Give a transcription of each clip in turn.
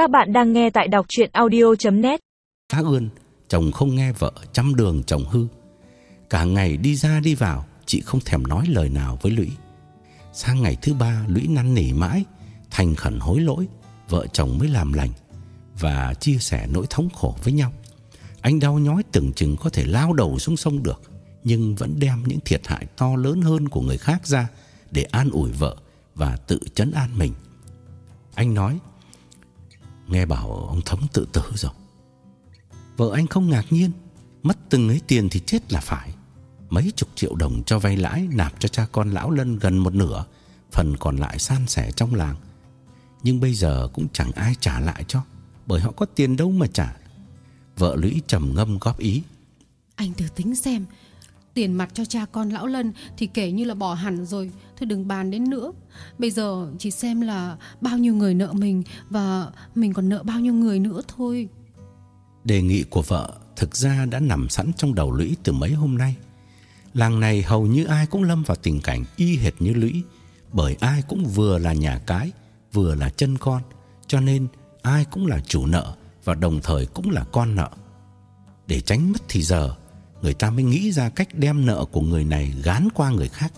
Các bạn đang nghe tại đọc chuyện audio.net Cá ươn, chồng không nghe vợ, chăm đường chồng hư. Cả ngày đi ra đi vào, chị không thèm nói lời nào với Lũy. Sang ngày thứ ba, Lũy năn nỉ mãi, thành khẩn hối lỗi, vợ chồng mới làm lành và chia sẻ nỗi thống khổ với nhau. Anh đau nhói tưởng chừng có thể lao đầu xuống sông được, nhưng vẫn đem những thiệt hại to lớn hơn của người khác ra để an ủi vợ và tự chấn an mình. Anh nói, nghe bảo ông Thống tự tử rồi. Vợ anh không ngạc nhiên, mất từng ấy tiền thì chết là phải. Mấy chục triệu đồng cho vay lãi nạp cho cha con lão Lân gần một nửa, phần còn lại san sẻ trong làng. Nhưng bây giờ cũng chẳng ai trả lại cho, bởi họ có tiền đâu mà trả. Vợ Lũy trầm ngâm góp ý. Anh thử tính xem Tiền mặt cho cha con lão Lân Thì kể như là bỏ hẳn rồi Thôi đừng bàn đến nữa Bây giờ chỉ xem là bao nhiêu người nợ mình Và mình còn nợ bao nhiêu người nữa thôi Đề nghị của vợ thực ra đã nằm sẵn trong đầu Lũy từ mấy hôm nay. Làng này hầu như ai cũng lâm vào tình cảnh y hệt như Lũy, bởi ai cũng vừa là nhà cái, vừa là chân con, cho nên ai cũng là chủ nợ và đồng thời cũng là con nợ. Để tránh mất thì giờ, người ta mới nghĩ ra cách đem nợ của người này gán qua người khác.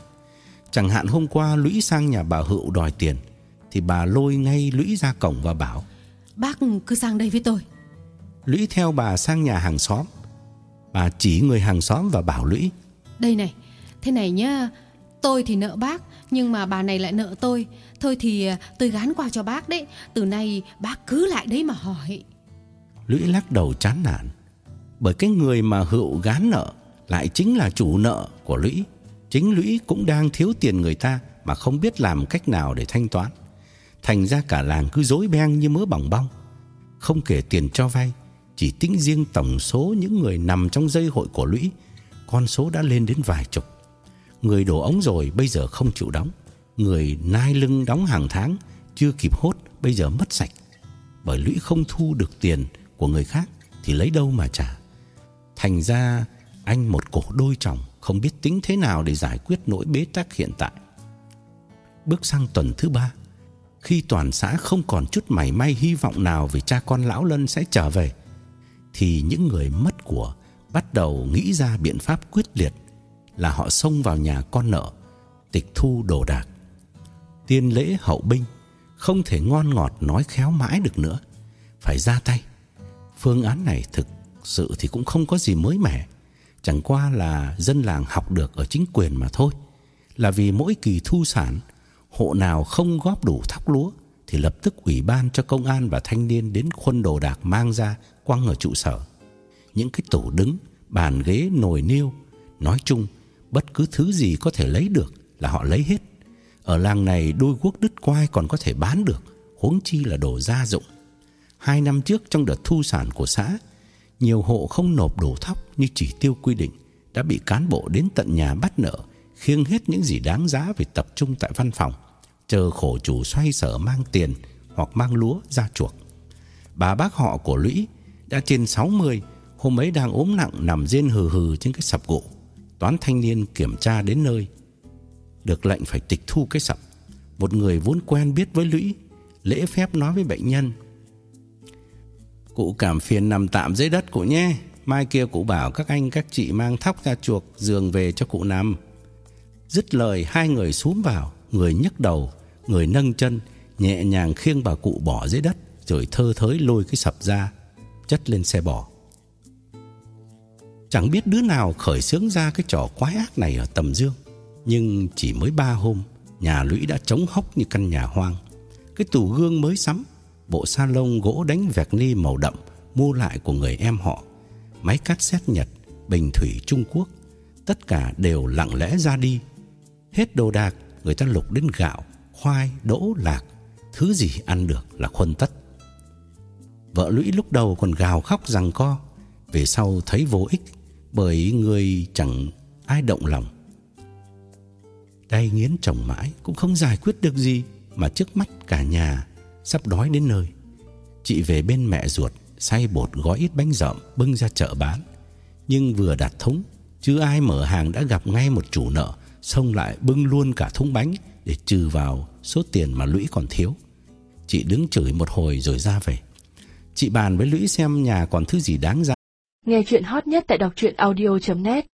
Chẳng hạn hôm qua Lũy sang nhà bà Hữu đòi tiền, thì bà lôi ngay Lũy ra cổng và bảo Bác cứ sang đây với tôi. Lũy theo bà sang nhà hàng xóm. Bà chỉ người hàng xóm và bảo Lũy Đây này Thế này nhá Tôi thì nợ bác Nhưng mà bà này lại nợ tôi. Thôi thì à, tôi gán qua cho bác đấy. Từ nay bác cứ lại đấy mà hỏi. Lũy lắc đầu chán nản bởi cái người mà Hữu gán nợ Lại chính là chủ nợ của Lũy. Chính Lũy cũng đang thiếu tiền người ta Mà không biết làm cách nào để thanh toán. Thành ra cả làng cứ rối beng như mớ bỏng bong. Không kể tiền cho vay, Chỉ tính riêng tổng số những người nằm trong dây hội của Lũy, Con số đã lên đến vài chục. Người đổ ống rồi bây giờ không chịu đóng. Người nai lưng đóng hàng tháng, Chưa kịp hốt, bây giờ mất sạch. Bởi Lũy không thu được tiền của người khác Thì lấy đâu mà trả? Thành ra anh một cổ đôi chồng Không biết tính thế nào để giải quyết nỗi bế tắc hiện tại. Bước sang tuần thứ ba, Khi toàn xã không còn chút mảy may hy vọng nào Về cha con lão Lân sẽ trở về, Thì những người mất của Bắt đầu nghĩ ra biện pháp quyết liệt Là họ xông vào nhà con nợ, Tịch thu đồ đạc. Tiên lễ hậu binh Không thể ngon ngọt nói khéo mãi được nữa, Phải ra tay. Phương án này thực sự thì cũng không có gì mới mẻ. Chẳng qua là dân làng học được ở chính quyền mà thôi. Là vì mỗi kỳ thu sản Hộ nào không góp đủ thóc lúa Thì lập tức ủy ban cho công an và thanh niên Đến khuân đồ đạc mang ra quăng ở trụ sở. Những cái tủ đứng, bàn ghế, nồi niêu Nói chung bất cứ thứ gì có thể lấy được là họ lấy hết. Ở làng này đôi guốc đứt quai còn có thể bán được Huống chi là đồ gia dụng. Hai năm trước trong đợt thu sản của xã nhiều hộ không nộp đủ thóc như chỉ tiêu quy định Đã bị cán bộ đến tận nhà bắt nợ, Khiêng hết những gì đáng giá về tập trung tại văn phòng, Chờ khổ chủ xoay sở mang tiền Hoặc mang lúa ra chuộc. Bà bác họ của Lũy đã trên 60 Hôm ấy đang ốm nặng nằm rên hừ hừ trên cái sập gỗ. Toán thanh niên kiểm tra đến nơi, Được lệnh phải tịch thu cái sập. Một người vốn quen biết với Lũy, Lễ phép nói với bệnh nhân Cụ cảm phiền nằm tạm dưới đất cụ nhé. Mai kia cụ bảo các anh, các chị mang thóc ra chuộc, Giường về cho cụ nằm. Dứt lời, hai người xuống vào, Người nhấc đầu, Người nâng chân, Nhẹ nhàng khiêng bà cụ bỏ dưới đất, Rồi thơ thới lôi cái sập ra, Chất lên xe bò. Chẳng biết đứa nào khởi xướng ra cái trò quái ác này ở tầm dương, Nhưng chỉ mới ba hôm, Nhà lũy đã trống hốc như căn nhà hoang. Cái tủ gương mới sắm Bộ sa lông gỗ đánh vẹt ni màu đậm Mua lại của người em họ. Máy cắt xét Nhật Bình thủy Trung Quốc Tất cả đều lặng lẽ ra đi. Hết đồ đạc Người ta lục đến gạo, khoai, đỗ, lạc. Thứ gì ăn được là khuân tất. Vợ lũy lúc đầu còn gào khóc rằng co Về sau thấy vô ích Bởi người chẳng ai động lòng. Đây nghiến chồng mãi Cũng không giải quyết được gì Mà trước mắt cả nhà Sắp đói đến nơi. Chị về bên mẹ ruột, Xay bột gói ít bánh rậm, Bưng ra chợ bán. Nhưng vừa đặt thúng, Chứ ai mở hàng đã gặp ngay một chủ nợ Xông lại bưng luôn cả thúng bánh Để trừ vào số tiền mà lũy còn thiếu. Chị đứng chửi một hồi rồi ra về. Chị bàn với Lũy xem nhà còn thứ gì đáng ra. Nghe chuyện hot nhất tại đọc truyện audio.net